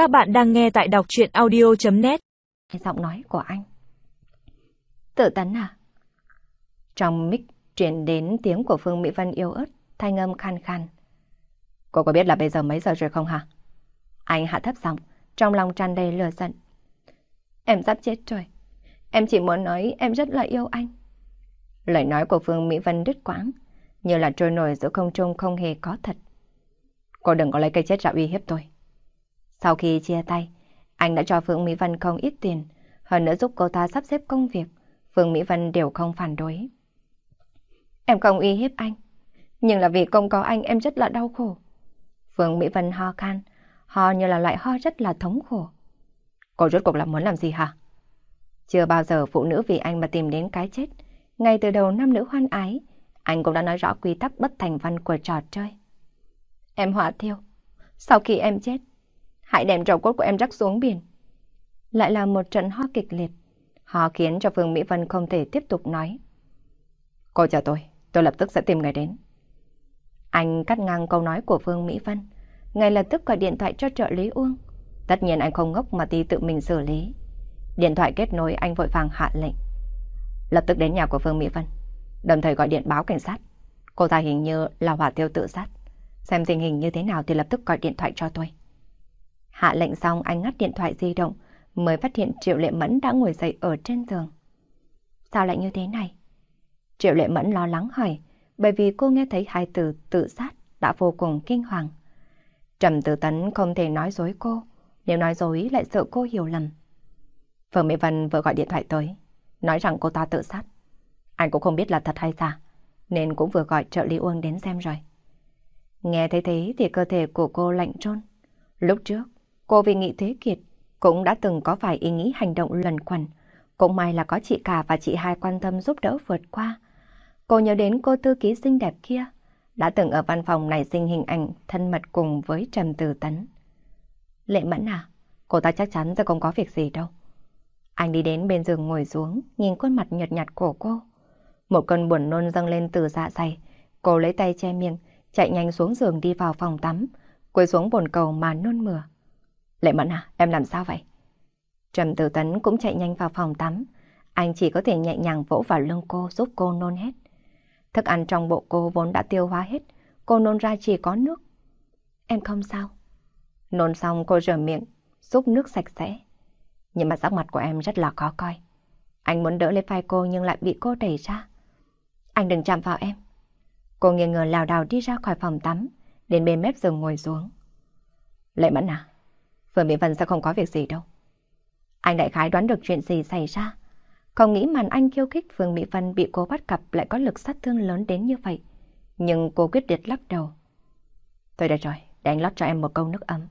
Các bạn đang nghe tại đọc chuyện audio.net Giọng nói của anh. Tự tấn à? Trong mic truyền đến tiếng của Phương Mỹ Vân yêu ớt, thanh âm khan khan. Cô có biết là bây giờ mấy giờ rồi không hả? Anh hạ thấp giọng, trong lòng tràn đầy lửa giận. Em sắp chết rồi. Em chỉ muốn nói em rất là yêu anh. Lời nói của Phương Mỹ Vân đứt quãng, như là trôi nổi giữa không trung không hề có thật. Cô đừng có lấy cây chết ra uy hiếp tôi. Sau khi chia tay, anh đã cho Phương Mỹ Vân không ít tiền, hơn nữa giúp cô ta sắp xếp công việc. Phương Mỹ Vân đều không phản đối. Em không uy hiếp anh, nhưng là vì không có anh em rất là đau khổ. Phương Mỹ Vân ho khan, ho như là loại ho rất là thống khổ. Cô rốt cuộc là muốn làm gì hả? Chưa bao giờ phụ nữ vì anh mà tìm đến cái chết. Ngay từ đầu năm nữ hoan ái, anh cũng đã nói rõ quy tắc bất thành văn của trò chơi. Em hỏa thiêu. Sau khi em chết, hãy đem trầu cốt của em rắc xuống biển. Lại là một trận ho kịch liệt. Ho khiến cho Phương Mỹ Vân không thể tiếp tục nói. Cô chờ tôi, tôi lập tức sẽ tìm người đến. Anh cắt ngang câu nói của Phương Mỹ Vân, ngay lập tức gọi điện thoại cho trợ lý Uông. Tất nhiên anh không ngốc mà đi tự mình xử lý. Điện thoại kết nối anh vội vàng hạ lệnh. Lập tức đến nhà của Phương Mỹ Vân, đồng thời gọi điện báo cảnh sát. Cô ta hình như là hỏa tiêu tự sát. Xem tình hình như thế nào thì lập tức gọi điện thoại cho tôi. Hạ lệnh xong anh ngắt điện thoại di động, mới phát hiện Triệu Lệ Mẫn đã ngồi dậy ở trên giường. Sao lại như thế này? Triệu Lệ Mẫn lo lắng hỏi, bởi vì cô nghe thấy hai từ tự sát đã vô cùng kinh hoàng. Trầm Tử Tấn không thể nói dối cô, nếu nói dối lại sợ cô hiểu lầm. Phương Mỹ Vân vừa gọi điện thoại tới, nói rằng cô ta tự sát. Anh cũng không biết là thật hay giả, nên cũng vừa gọi trợ lý Uông đến xem rồi. Nghe thấy thế thì cơ thể của cô lạnh trôn. Lúc trước, cô vì nghĩ thế kiệt cũng đã từng có vài ý nghĩ hành động lần quẩn. Cũng may là có chị cả và chị hai quan tâm giúp đỡ vượt qua. Cô nhớ đến cô thư ký xinh đẹp kia, đã từng ở văn phòng này sinh hình ảnh thân mật cùng với Trầm Từ Tấn. Lệ Mẫn à, cô ta chắc chắn sẽ không có việc gì đâu. Anh đi đến bên giường ngồi xuống, nhìn khuôn mặt nhợt nhạt của cô. Một cơn buồn nôn dâng lên từ dạ dày, cô lấy tay che miệng, chạy nhanh xuống giường đi vào phòng tắm, quỳ xuống bồn cầu mà nôn mửa. Lệ Mẫn à, em làm sao vậy? Trầm Tử Tấn cũng chạy nhanh vào phòng tắm, anh chỉ có thể nhẹ nhàng vỗ vào lưng cô giúp cô nôn hết. Thức ăn trong bộ cô vốn đã tiêu hóa hết, cô nôn ra chỉ có nước. Em không sao. Nôn xong cô rửa miệng, giúp nước sạch sẽ. Nhưng mà sắc mặt của em rất là khó coi. Anh muốn đỡ lấy vai cô nhưng lại bị cô đẩy ra. Anh đừng chạm vào em. Cô nghiêng ngờ lào đảo đi ra khỏi phòng tắm, đến bên mép giường ngồi xuống. Lệ Mẫn à, Phương Mỹ Vân sẽ không có việc gì đâu. Anh đại khái đoán được chuyện gì xảy ra. Không nghĩ màn anh khiêu khích Phương Mỹ Vân bị cô bắt gặp lại có lực sát thương lớn đến như vậy. Nhưng cô quyết định lắc đầu. Thôi được rồi, để anh lót cho em một câu nước ấm.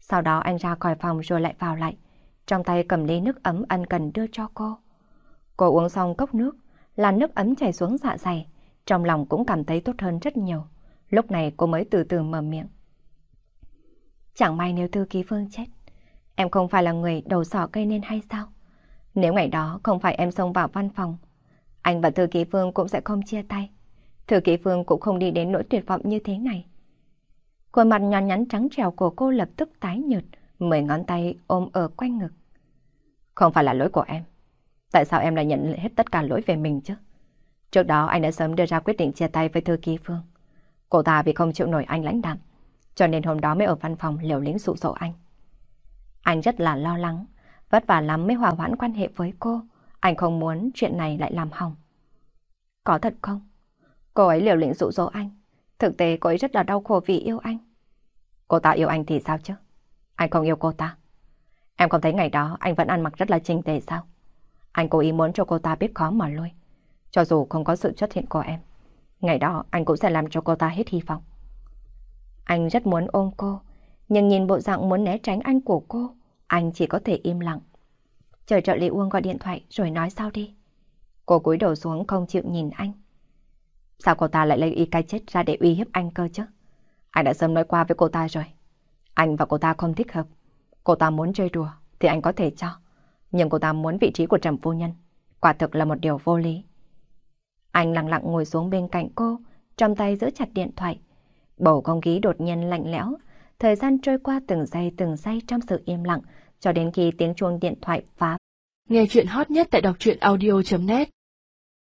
Sau đó anh ra khỏi phòng rồi lại vào lại. Trong tay cầm ly nước ấm ân cần đưa cho cô. Cô uống xong cốc nước, là nước ấm chảy xuống dạ dày. Trong lòng cũng cảm thấy tốt hơn rất nhiều. Lúc này cô mới từ từ mở miệng. Chẳng may nếu thư ký Phương chết, em không phải là người đầu sỏ cây nên hay sao? Nếu ngày đó không phải em xông vào văn phòng, anh và thư ký Phương cũng sẽ không chia tay. Thư ký Phương cũng không đi đến nỗi tuyệt vọng như thế này. Khuôn mặt nhòn nhắn trắng trèo của cô lập tức tái nhợt, mười ngón tay ôm ở quanh ngực. Không phải là lỗi của em. Tại sao em lại nhận hết tất cả lỗi về mình chứ? Trước đó anh đã sớm đưa ra quyết định chia tay với thư ký Phương. Cô ta vì không chịu nổi anh lãnh đạm, cho nên hôm đó mới ở văn phòng liều lĩnh dụ dỗ anh. Anh rất là lo lắng, vất vả lắm mới hòa hoãn quan hệ với cô. Anh không muốn chuyện này lại làm hỏng. Có thật không? Cô ấy liều lĩnh dụ dỗ anh. Thực tế cô ấy rất là đau khổ vì yêu anh. Cô ta yêu anh thì sao chứ? Anh không yêu cô ta. Em không thấy ngày đó anh vẫn ăn mặc rất là trinh tề sao? Anh cố ý muốn cho cô ta biết khó mà lôi. Cho dù không có sự xuất hiện của em, ngày đó anh cũng sẽ làm cho cô ta hết hy vọng. Anh rất muốn ôm cô, nhưng nhìn bộ dạng muốn né tránh anh của cô, anh chỉ có thể im lặng. Chờ trợ lý Uông gọi điện thoại rồi nói sao đi. Cô cúi đầu xuống không chịu nhìn anh. Sao cô ta lại lấy y cái chết ra để uy hiếp anh cơ chứ? Anh đã sớm nói qua với cô ta rồi. Anh và cô ta không thích hợp. Cô ta muốn chơi đùa thì anh có thể cho. Nhưng cô ta muốn vị trí của trầm phu nhân. Quả thực là một điều vô lý. Anh lặng lặng ngồi xuống bên cạnh cô, trong tay giữ chặt điện thoại. Bầu không khí đột nhiên lạnh lẽo, Thời gian trôi qua từng giây từng giây trong sự im lặng, cho đến khi tiếng chuông điện thoại phá. Nghe chuyện hot nhất tại đọc truyện audio.net